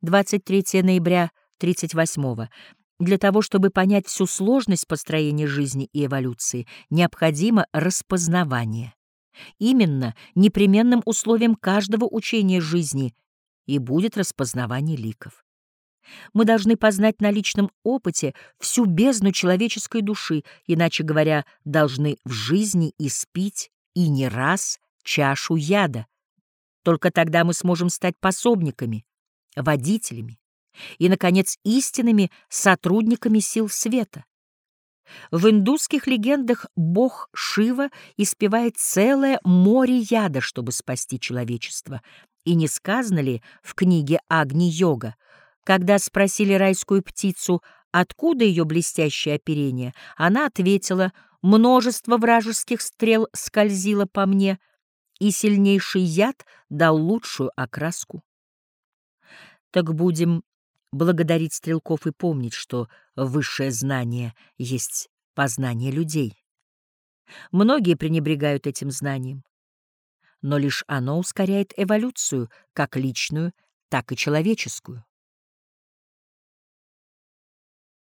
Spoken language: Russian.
23 ноября 38 Для того, чтобы понять всю сложность построения жизни и эволюции, необходимо распознавание. Именно непременным условием каждого учения жизни и будет распознавание ликов. Мы должны познать на личном опыте всю бездну человеческой души, иначе говоря, должны в жизни испить и не раз чашу яда. Только тогда мы сможем стать пособниками, водителями и, наконец, истинными сотрудниками сил света. В индусских легендах бог Шива испевает целое море яда, чтобы спасти человечество. И не сказано ли в книге Агни-йога, когда спросили райскую птицу, откуда ее блестящее оперение, она ответила, множество вражеских стрел скользило по мне, и сильнейший яд дал лучшую окраску. Так будем благодарить стрелков и помнить, что высшее знание есть познание людей. Многие пренебрегают этим знанием, но лишь оно ускоряет эволюцию, как личную, так и человеческую.